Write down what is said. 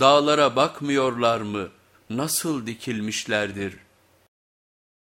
Dağlara bakmıyorlar mı? Nasıl dikilmişlerdir?